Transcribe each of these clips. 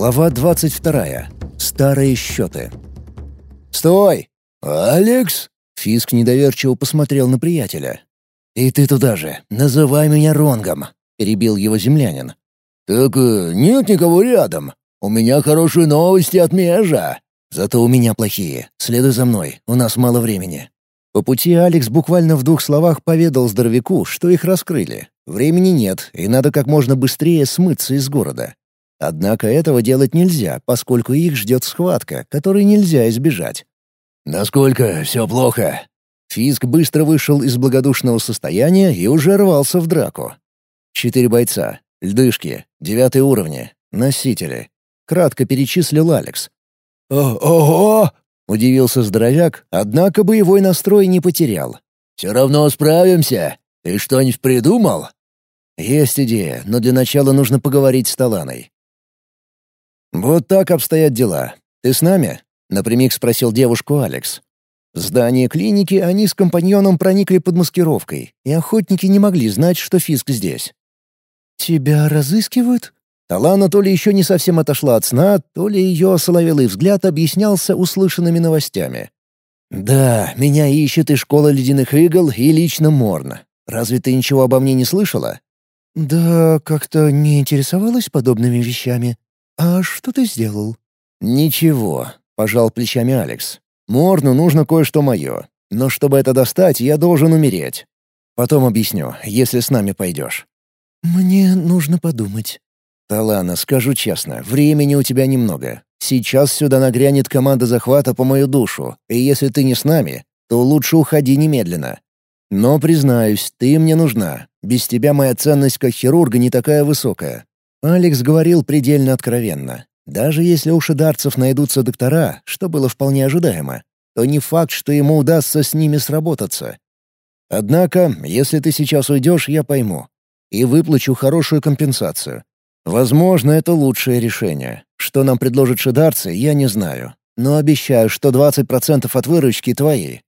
Глава 22. Старые счеты. «Стой! Алекс?» Фиск недоверчиво посмотрел на приятеля. «И ты туда же. Называй меня Ронгом», — перебил его землянин. «Так э, нет никого рядом. У меня хорошие новости от Межа». «Зато у меня плохие. Следуй за мной. У нас мало времени». По пути Алекс буквально в двух словах поведал здоровяку, что их раскрыли. Времени нет, и надо как можно быстрее смыться из города. Однако этого делать нельзя, поскольку их ждет схватка, которой нельзя избежать. «Насколько все плохо?» Фиск быстро вышел из благодушного состояния и уже рвался в драку. Четыре бойца, льдышки, девятые уровни, носители. Кратко перечислил Алекс. «Ого!» — удивился здоровяк, однако боевой настрой не потерял. «Все равно справимся. Ты что-нибудь придумал?» «Есть идея, но для начала нужно поговорить с Таланой. «Вот так обстоят дела. Ты с нами?» — напрямик спросил девушку Алекс. Здание клиники они с компаньоном проникли под маскировкой, и охотники не могли знать, что Фиск здесь. «Тебя разыскивают?» Талана то ли еще не совсем отошла от сна, то ли ее соловелый взгляд объяснялся услышанными новостями. «Да, меня ищет и школа ледяных игл, и лично Морн. Разве ты ничего обо мне не слышала?» «Да, как-то не интересовалась подобными вещами. «А что ты сделал?» «Ничего», — пожал плечами Алекс. «Морну нужно кое-что мое. Но чтобы это достать, я должен умереть. Потом объясню, если с нами пойдешь». «Мне нужно подумать». «Талана, скажу честно, времени у тебя немного. Сейчас сюда нагрянет команда захвата по мою душу, и если ты не с нами, то лучше уходи немедленно. Но, признаюсь, ты мне нужна. Без тебя моя ценность как хирурга не такая высокая. Алекс говорил предельно откровенно. Даже если у шидарцев найдутся доктора, что было вполне ожидаемо, то не факт, что ему удастся с ними сработаться. Однако, если ты сейчас уйдешь, я пойму. И выплачу хорошую компенсацию. Возможно, это лучшее решение. Что нам предложат шидарцы, я не знаю. Но обещаю, что 20% от выручки твои.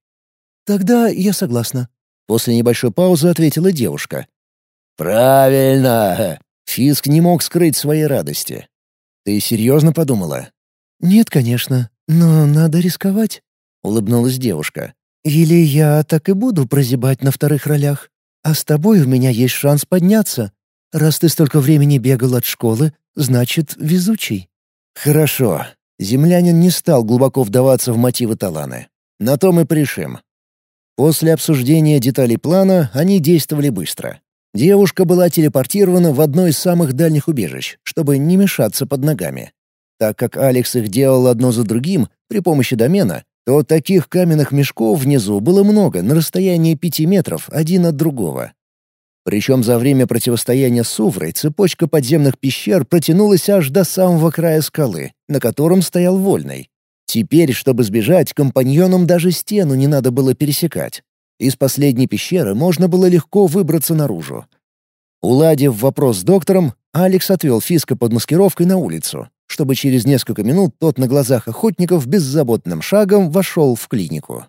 «Тогда я согласна», — после небольшой паузы ответила девушка. «Правильно!» Фиск не мог скрыть своей радости. «Ты серьезно подумала?» «Нет, конечно, но надо рисковать», — улыбнулась девушка. «Или я так и буду прозябать на вторых ролях. А с тобой у меня есть шанс подняться. Раз ты столько времени бегал от школы, значит, везучий». «Хорошо». Землянин не стал глубоко вдаваться в мотивы Таланы. На то мы пришим. После обсуждения деталей плана они действовали быстро. Девушка была телепортирована в одно из самых дальних убежищ, чтобы не мешаться под ногами. Так как Алекс их делал одно за другим при помощи домена, то таких каменных мешков внизу было много на расстоянии пяти метров один от другого. Причем за время противостояния с Уврой цепочка подземных пещер протянулась аж до самого края скалы, на котором стоял Вольный. Теперь, чтобы сбежать, компаньонам даже стену не надо было пересекать. Из последней пещеры можно было легко выбраться наружу. Уладив вопрос с доктором, Алекс отвел Фиска под маскировкой на улицу, чтобы через несколько минут тот на глазах охотников беззаботным шагом вошел в клинику.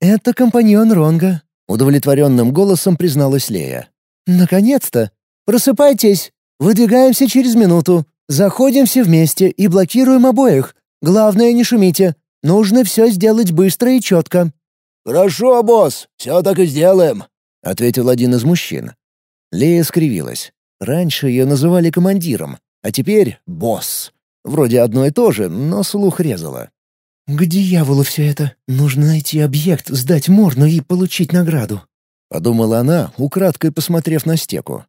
«Это компаньон Ронга», — удовлетворенным голосом призналась Лея. «Наконец-то! Просыпайтесь! Выдвигаемся через минуту. Заходим все вместе и блокируем обоих. Главное, не шумите. Нужно все сделать быстро и четко». «Хорошо, босс, все так и сделаем», — ответил один из мужчин. Лея скривилась. Раньше ее называли командиром, а теперь — босс. Вроде одно и то же, но слух резало. «К дьяволу все это. Нужно найти объект, сдать Морну и получить награду», — подумала она, украдкой посмотрев на стеку.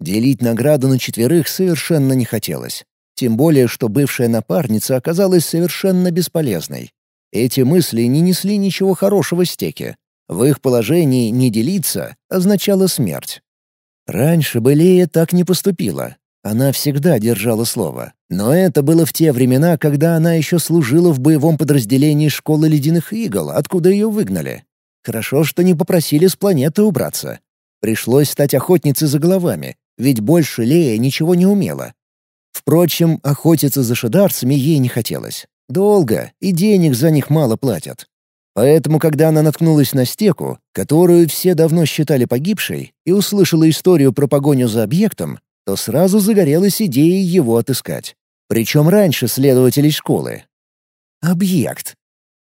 Делить награду на четверых совершенно не хотелось. Тем более, что бывшая напарница оказалась совершенно бесполезной. Эти мысли не несли ничего хорошего стеке. В их положении не делиться означало смерть. Раньше бы Лея так не поступила. Она всегда держала слово. Но это было в те времена, когда она еще служила в боевом подразделении школы ледяных игл, откуда ее выгнали. Хорошо, что не попросили с планеты убраться. Пришлось стать охотницей за головами, ведь больше Лея ничего не умела. Впрочем, охотиться за шидарцами ей не хотелось. Долго, и денег за них мало платят. Поэтому, когда она наткнулась на стеку, которую все давно считали погибшей, и услышала историю про погоню за объектом, то сразу загорелась идеей его отыскать. Причем раньше следователей школы. Объект.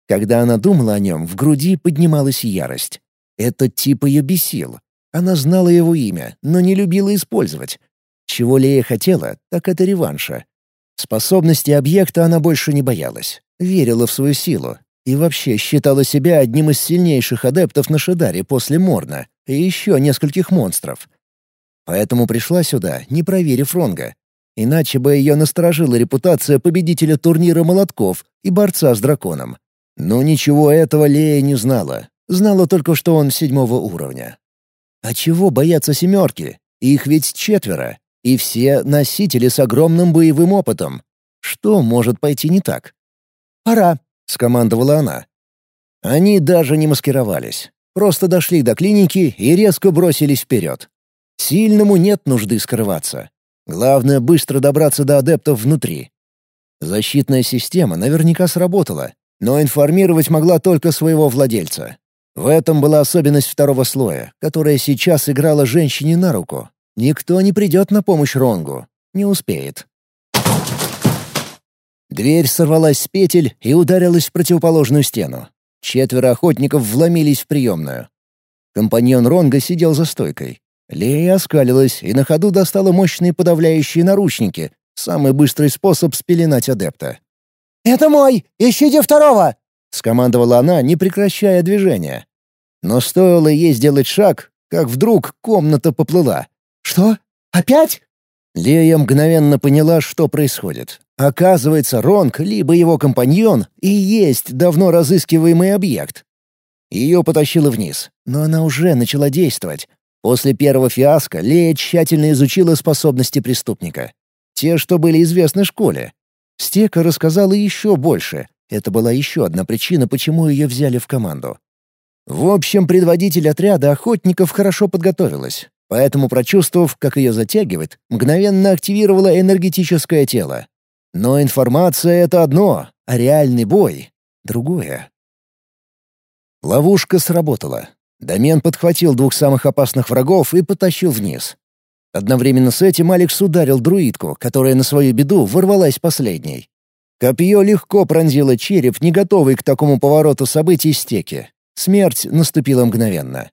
Когда она думала о нем, в груди поднималась ярость. Этот тип ее бесил. Она знала его имя, но не любила использовать. Чего Лея хотела, так это реванша. Способности объекта она больше не боялась. Верила в свою силу. И вообще считала себя одним из сильнейших адептов на Шидаре после Морна и еще нескольких монстров. Поэтому пришла сюда, не проверив Ронга. Иначе бы ее насторожила репутация победителя турнира молотков и борца с драконом. Но ничего этого Лея не знала. Знала только, что он седьмого уровня. А чего бояться семерки? Их ведь четверо. И все носители с огромным боевым опытом. Что может пойти не так? «Пора», — скомандовала она. Они даже не маскировались. Просто дошли до клиники и резко бросились вперед. Сильному нет нужды скрываться. Главное — быстро добраться до адептов внутри. Защитная система наверняка сработала, но информировать могла только своего владельца. В этом была особенность второго слоя, которая сейчас играла женщине на руку. Никто не придет на помощь Ронгу. Не успеет. Дверь сорвалась с петель и ударилась в противоположную стену. Четверо охотников вломились в приемную. Компаньон Ронга сидел за стойкой. Лея оскалилась и на ходу достала мощные подавляющие наручники, самый быстрый способ спеленать адепта. «Это мой! Ищите второго!» — скомандовала она, не прекращая движения. Но стоило ей сделать шаг, как вдруг комната поплыла. «Что? Опять?» Лея мгновенно поняла, что происходит. Оказывается, Ронг, либо его компаньон, и есть давно разыскиваемый объект. Ее потащило вниз, но она уже начала действовать. После первого фиаско Лея тщательно изучила способности преступника. Те, что были известны школе. Стека рассказала еще больше. Это была еще одна причина, почему ее взяли в команду. В общем, предводитель отряда охотников хорошо подготовилась. Поэтому, прочувствовав, как ее затягивает, мгновенно активировала энергетическое тело. Но информация — это одно, а реальный бой — другое. Ловушка сработала. Домен подхватил двух самых опасных врагов и потащил вниз. Одновременно с этим Алекс ударил друидку, которая на свою беду ворвалась последней. Копье легко пронзило череп, не готовый к такому повороту событий стеки. Смерть наступила мгновенно.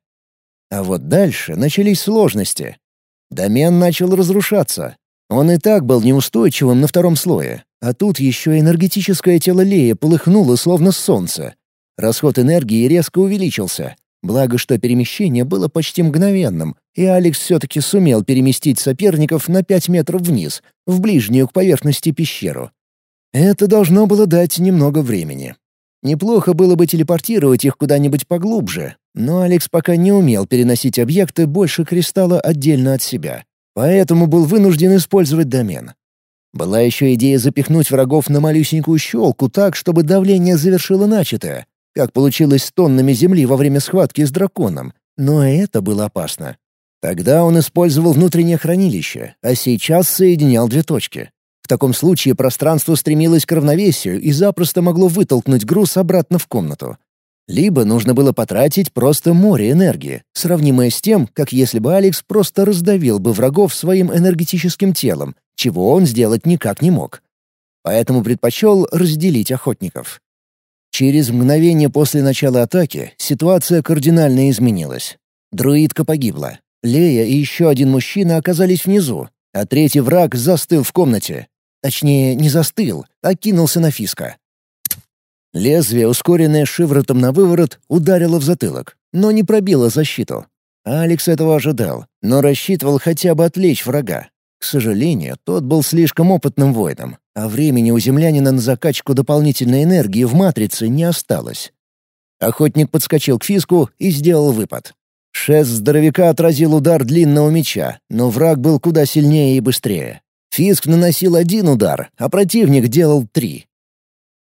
А вот дальше начались сложности. Домен начал разрушаться. Он и так был неустойчивым на втором слое, а тут еще энергетическое тело Лея полыхнуло, словно солнце. Расход энергии резко увеличился. Благо, что перемещение было почти мгновенным, и Алекс все-таки сумел переместить соперников на пять метров вниз, в ближнюю к поверхности пещеру. Это должно было дать немного времени. Неплохо было бы телепортировать их куда-нибудь поглубже, но Алекс пока не умел переносить объекты больше кристалла отдельно от себя, поэтому был вынужден использовать домен. Была еще идея запихнуть врагов на малюсенькую щелку так, чтобы давление завершило начатое, как получилось с тоннами земли во время схватки с драконом, но это было опасно. Тогда он использовал внутреннее хранилище, а сейчас соединял две точки. В таком случае пространство стремилось к равновесию и запросто могло вытолкнуть груз обратно в комнату. Либо нужно было потратить просто море энергии, сравнимое с тем, как если бы Алекс просто раздавил бы врагов своим энергетическим телом, чего он сделать никак не мог. Поэтому предпочел разделить охотников. Через мгновение после начала атаки ситуация кардинально изменилась. Друидка погибла. Лея и еще один мужчина оказались внизу, а третий враг застыл в комнате, Точнее, не застыл, а кинулся на Фиска. Лезвие, ускоренное шиворотом на выворот, ударило в затылок, но не пробило защиту. Алекс этого ожидал, но рассчитывал хотя бы отвлечь врага. К сожалению, тот был слишком опытным воином, а времени у землянина на закачку дополнительной энергии в матрице не осталось. Охотник подскочил к Фиску и сделал выпад. Шест здоровяка отразил удар длинного меча, но враг был куда сильнее и быстрее. Фиск наносил один удар, а противник делал три.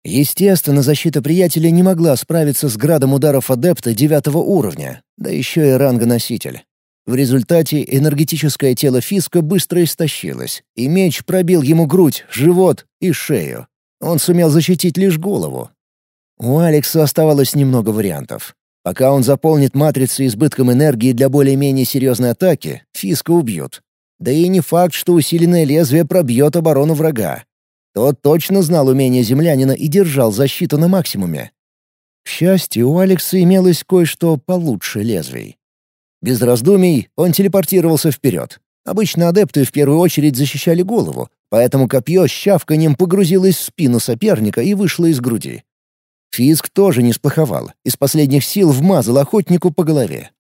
Естественно, защита приятеля не могла справиться с градом ударов адепта девятого уровня, да еще и рангоноситель. В результате энергетическое тело Фиска быстро истощилось, и меч пробил ему грудь, живот и шею. Он сумел защитить лишь голову. У Алекса оставалось немного вариантов. Пока он заполнит матрицу избытком энергии для более-менее серьезной атаки, Фиска убьют. Да и не факт, что усиленное лезвие пробьет оборону врага. Тот точно знал умение землянина и держал защиту на максимуме. К счастью, у Алекса имелось кое-что получше лезвий. Без раздумий он телепортировался вперед. Обычно адепты в первую очередь защищали голову, поэтому копье с щавканьем погрузилось в спину соперника и вышло из груди. Фиск тоже не сплоховал, из последних сил вмазал охотнику по голове.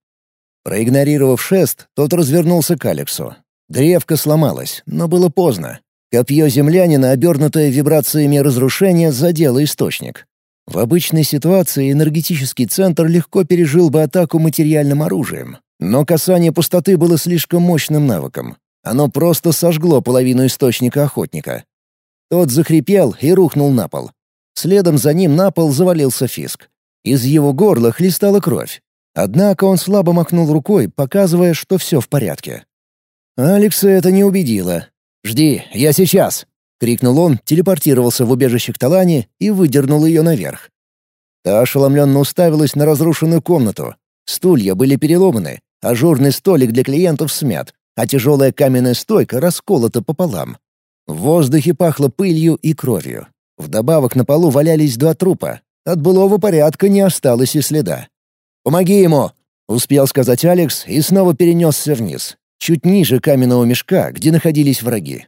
Проигнорировав шест, тот развернулся к Алексу. Древко сломалось, но было поздно. Копье землянина, обернутое вибрациями разрушения, задело источник. В обычной ситуации энергетический центр легко пережил бы атаку материальным оружием, но касание пустоты было слишком мощным навыком. Оно просто сожгло половину источника охотника. Тот захрипел и рухнул на пол. Следом за ним на пол завалился фиск. Из его горла хлестала кровь. Однако он слабо махнул рукой, показывая, что все в порядке. Алекса это не убедило. «Жди, я сейчас!» — крикнул он, телепортировался в убежище к Талане и выдернул ее наверх. Та ошеломленно уставилась на разрушенную комнату. Стулья были переломаны, ажурный столик для клиентов смят, а тяжелая каменная стойка расколота пополам. В воздухе пахло пылью и кровью. Вдобавок на полу валялись два трупа. От былого порядка не осталось и следа. «Помоги ему!» — успел сказать Алекс и снова перенесся вниз, чуть ниже каменного мешка, где находились враги.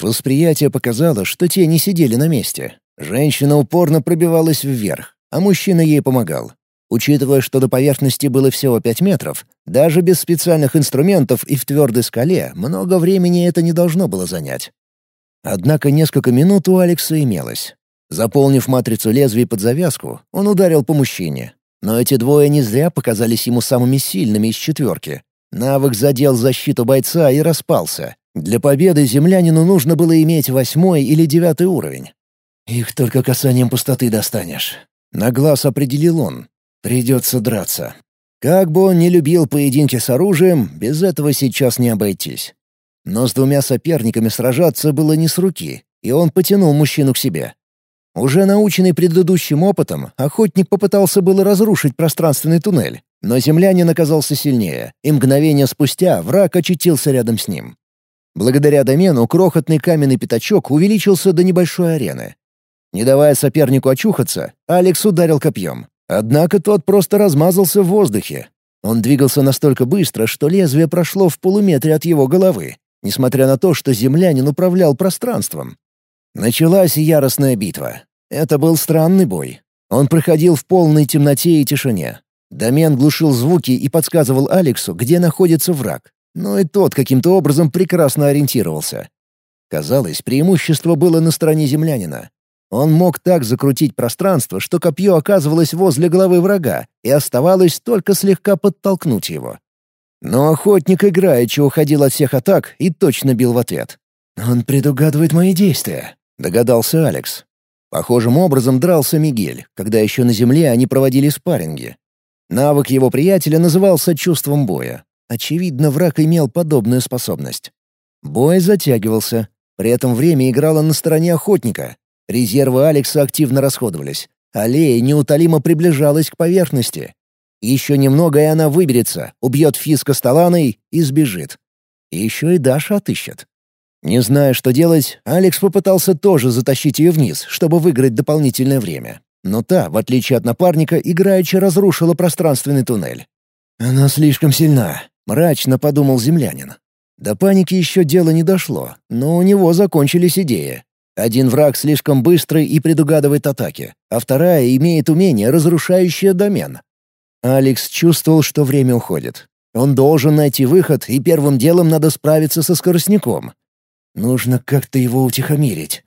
Восприятие показало, что те не сидели на месте. Женщина упорно пробивалась вверх, а мужчина ей помогал. Учитывая, что до поверхности было всего пять метров, даже без специальных инструментов и в твердой скале много времени это не должно было занять. Однако несколько минут у Алекса имелось. Заполнив матрицу лезвий под завязку, он ударил по мужчине. Но эти двое не зря показались ему самыми сильными из четверки. Навык задел защиту бойца и распался. Для победы землянину нужно было иметь восьмой или девятый уровень. «Их только касанием пустоты достанешь», — на глаз определил он. «Придется драться». Как бы он ни любил поединки с оружием, без этого сейчас не обойтись. Но с двумя соперниками сражаться было не с руки, и он потянул мужчину к себе. Уже наученный предыдущим опытом, охотник попытался было разрушить пространственный туннель, но землянин оказался сильнее, и мгновение спустя враг очутился рядом с ним. Благодаря домену крохотный каменный пятачок увеличился до небольшой арены. Не давая сопернику очухаться, Алекс ударил копьем. Однако тот просто размазался в воздухе. Он двигался настолько быстро, что лезвие прошло в полуметре от его головы, несмотря на то, что землянин управлял пространством. Началась яростная битва. Это был странный бой. Он проходил в полной темноте и тишине. Домен глушил звуки и подсказывал Алексу, где находится враг. Но и тот каким-то образом прекрасно ориентировался. Казалось, преимущество было на стороне землянина. Он мог так закрутить пространство, что копье оказывалось возле головы врага, и оставалось только слегка подтолкнуть его. Но охотник играючи уходил от всех атак и точно бил в ответ. «Он предугадывает мои действия», — догадался Алекс. Похожим образом дрался Мигель, когда еще на земле они проводили спарринги. Навык его приятеля назывался чувством боя. Очевидно, враг имел подобную способность. Бой затягивался. При этом время играло на стороне охотника. Резервы Алекса активно расходовались. Аллея неутолимо приближалась к поверхности. Еще немного, и она выберется, убьет Фиска с Таланой и сбежит. еще и Даша отыщет. Не зная, что делать, Алекс попытался тоже затащить ее вниз, чтобы выиграть дополнительное время. Но та, в отличие от напарника, играючи разрушила пространственный туннель. «Она слишком сильна», — мрачно подумал землянин. До паники еще дело не дошло, но у него закончились идеи. Один враг слишком быстрый и предугадывает атаки, а вторая имеет умение, разрушающее домен. Алекс чувствовал, что время уходит. Он должен найти выход, и первым делом надо справиться со скоростником. Нужно как-то его утихомирить.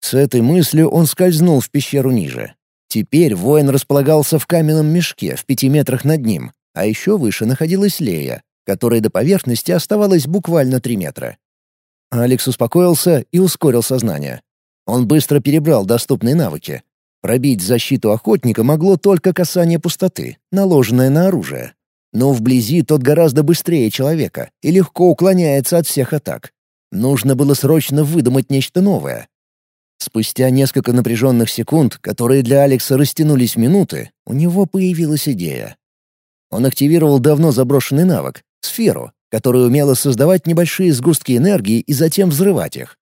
С этой мыслью он скользнул в пещеру ниже. Теперь воин располагался в каменном мешке в пяти метрах над ним, а еще выше находилась Лея, которой до поверхности оставалось буквально три метра. Алекс успокоился и ускорил сознание. Он быстро перебрал доступные навыки. Пробить защиту охотника могло только касание пустоты, наложенное на оружие. Но вблизи тот гораздо быстрее человека и легко уклоняется от всех атак. Нужно было срочно выдумать нечто новое. Спустя несколько напряженных секунд, которые для Алекса растянулись минуты, у него появилась идея. Он активировал давно заброшенный навык — сферу, которая умела создавать небольшие сгустки энергии и затем взрывать их.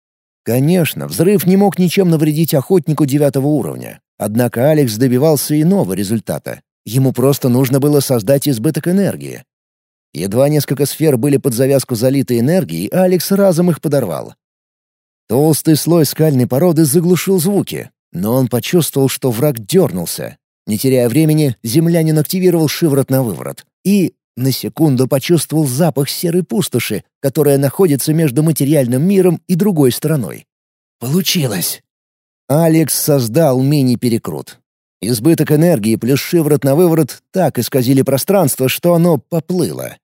Конечно, взрыв не мог ничем навредить охотнику девятого уровня. Однако Алекс добивался иного результата. Ему просто нужно было создать избыток энергии. Едва несколько сфер были под завязку залиты энергией, Алекс разом их подорвал. Толстый слой скальной породы заглушил звуки, но он почувствовал, что враг дернулся. Не теряя времени, землянин активировал шиворот на выворот и на секунду почувствовал запах серой пустоши, которая находится между материальным миром и другой стороной. Получилось! Алекс создал мини-перекрут. Избыток энергии плюс шиворот на выворот так исказили пространство, что оно поплыло.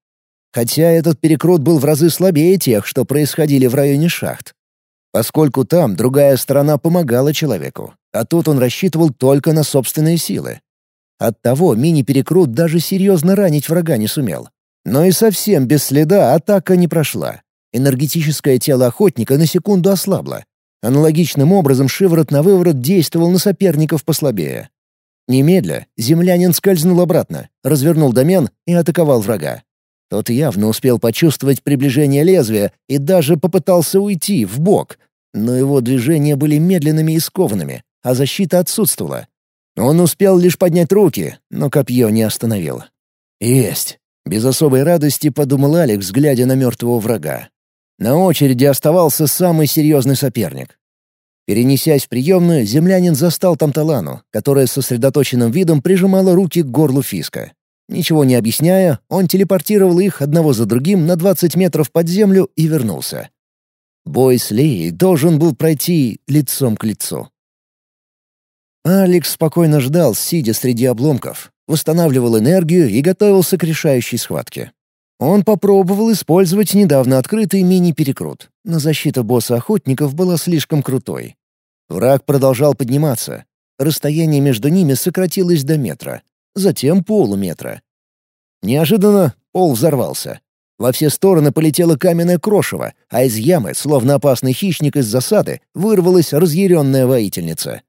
Хотя этот перекрут был в разы слабее тех, что происходили в районе шахт. Поскольку там другая сторона помогала человеку, а тут он рассчитывал только на собственные силы. Оттого мини-перекрут даже серьезно ранить врага не сумел. Но и совсем без следа атака не прошла. Энергетическое тело охотника на секунду ослабло. Аналогичным образом шиворот на выворот действовал на соперников послабее. Немедля землянин скользнул обратно, развернул домен и атаковал врага. Тот явно успел почувствовать приближение лезвия и даже попытался уйти в бок, но его движения были медленными и скованными, а защита отсутствовала. Он успел лишь поднять руки, но копье не остановил. «Есть!» — без особой радости подумал Алекс, глядя на мертвого врага. На очереди оставался самый серьезный соперник. Перенесясь в приемную, землянин застал там Талану, которая с сосредоточенным видом прижимала руки к горлу Фиска. Ничего не объясняя, он телепортировал их одного за другим на 20 метров под землю и вернулся. Бой с Леей должен был пройти лицом к лицу. Алекс спокойно ждал, сидя среди обломков, восстанавливал энергию и готовился к решающей схватке. Он попробовал использовать недавно открытый мини-перекрут, но защита босса охотников была слишком крутой. Враг продолжал подниматься. Расстояние между ними сократилось до метра, затем полуметра. Неожиданно пол взорвался. Во все стороны полетело каменное крошево, а из ямы, словно опасный хищник из засады, вырвалась разъяренная воительница.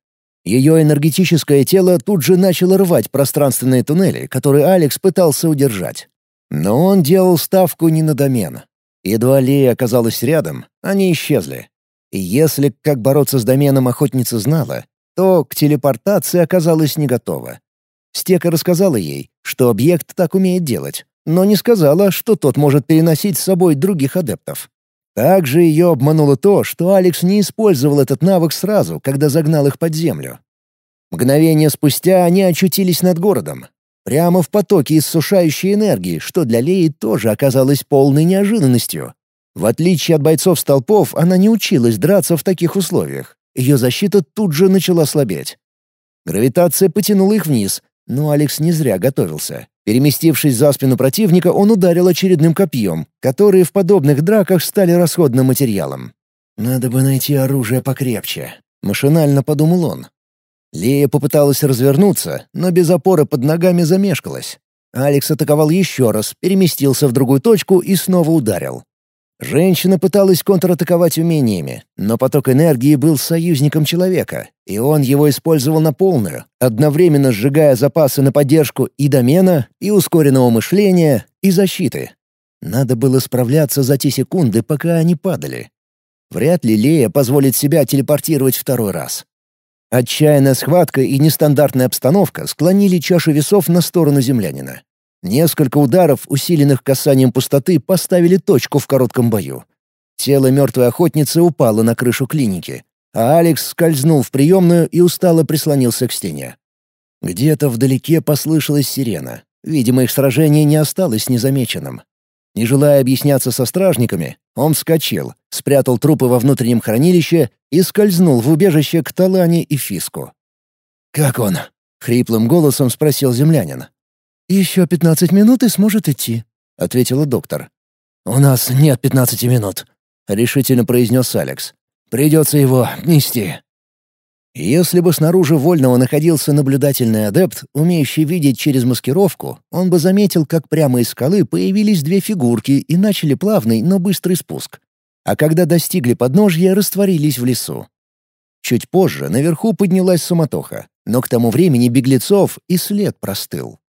Ее энергетическое тело тут же начало рвать пространственные туннели, которые Алекс пытался удержать. Но он делал ставку не на домен. Едва Лея оказалась рядом, они исчезли. И если как бороться с доменом охотница знала, то к телепортации оказалась не готова. Стека рассказала ей, что объект так умеет делать, но не сказала, что тот может переносить с собой других адептов. Также ее обмануло то, что Алекс не использовал этот навык сразу, когда загнал их под землю. Мгновение спустя они очутились над городом. Прямо в потоке иссушающей энергии, что для Леи тоже оказалось полной неожиданностью. В отличие от бойцов столпов, она не училась драться в таких условиях. Ее защита тут же начала слабеть. Гравитация потянула их вниз, но Алекс не зря готовился. Переместившись за спину противника, он ударил очередным копьем, которые в подобных драках стали расходным материалом. «Надо бы найти оружие покрепче», — машинально подумал он. Лея попыталась развернуться, но без опоры под ногами замешкалась. Алекс атаковал еще раз, переместился в другую точку и снова ударил. Женщина пыталась контратаковать умениями, но поток энергии был союзником человека, и он его использовал на полную, одновременно сжигая запасы на поддержку и домена, и ускоренного мышления, и защиты. Надо было справляться за те секунды, пока они падали. Вряд ли Лея позволит себя телепортировать второй раз. Отчаянная схватка и нестандартная обстановка склонили чашу весов на сторону землянина. Несколько ударов, усиленных касанием пустоты, поставили точку в коротком бою. Тело мертвой охотницы упало на крышу клиники, а Алекс скользнул в приемную и устало прислонился к стене. Где-то вдалеке послышалась сирена. Видимо, их сражение не осталось незамеченным. Не желая объясняться со стражниками, он вскочил, спрятал трупы во внутреннем хранилище и скользнул в убежище к Талане и Фиску. «Как он?» — хриплым голосом спросил землянин. «Еще пятнадцать минут и сможет идти», — ответила доктор. «У нас нет пятнадцати минут», — решительно произнес Алекс. «Придется его нести». Если бы снаружи Вольного находился наблюдательный адепт, умеющий видеть через маскировку, он бы заметил, как прямо из скалы появились две фигурки и начали плавный, но быстрый спуск. А когда достигли подножья, растворились в лесу. Чуть позже наверху поднялась суматоха, но к тому времени беглецов и след простыл.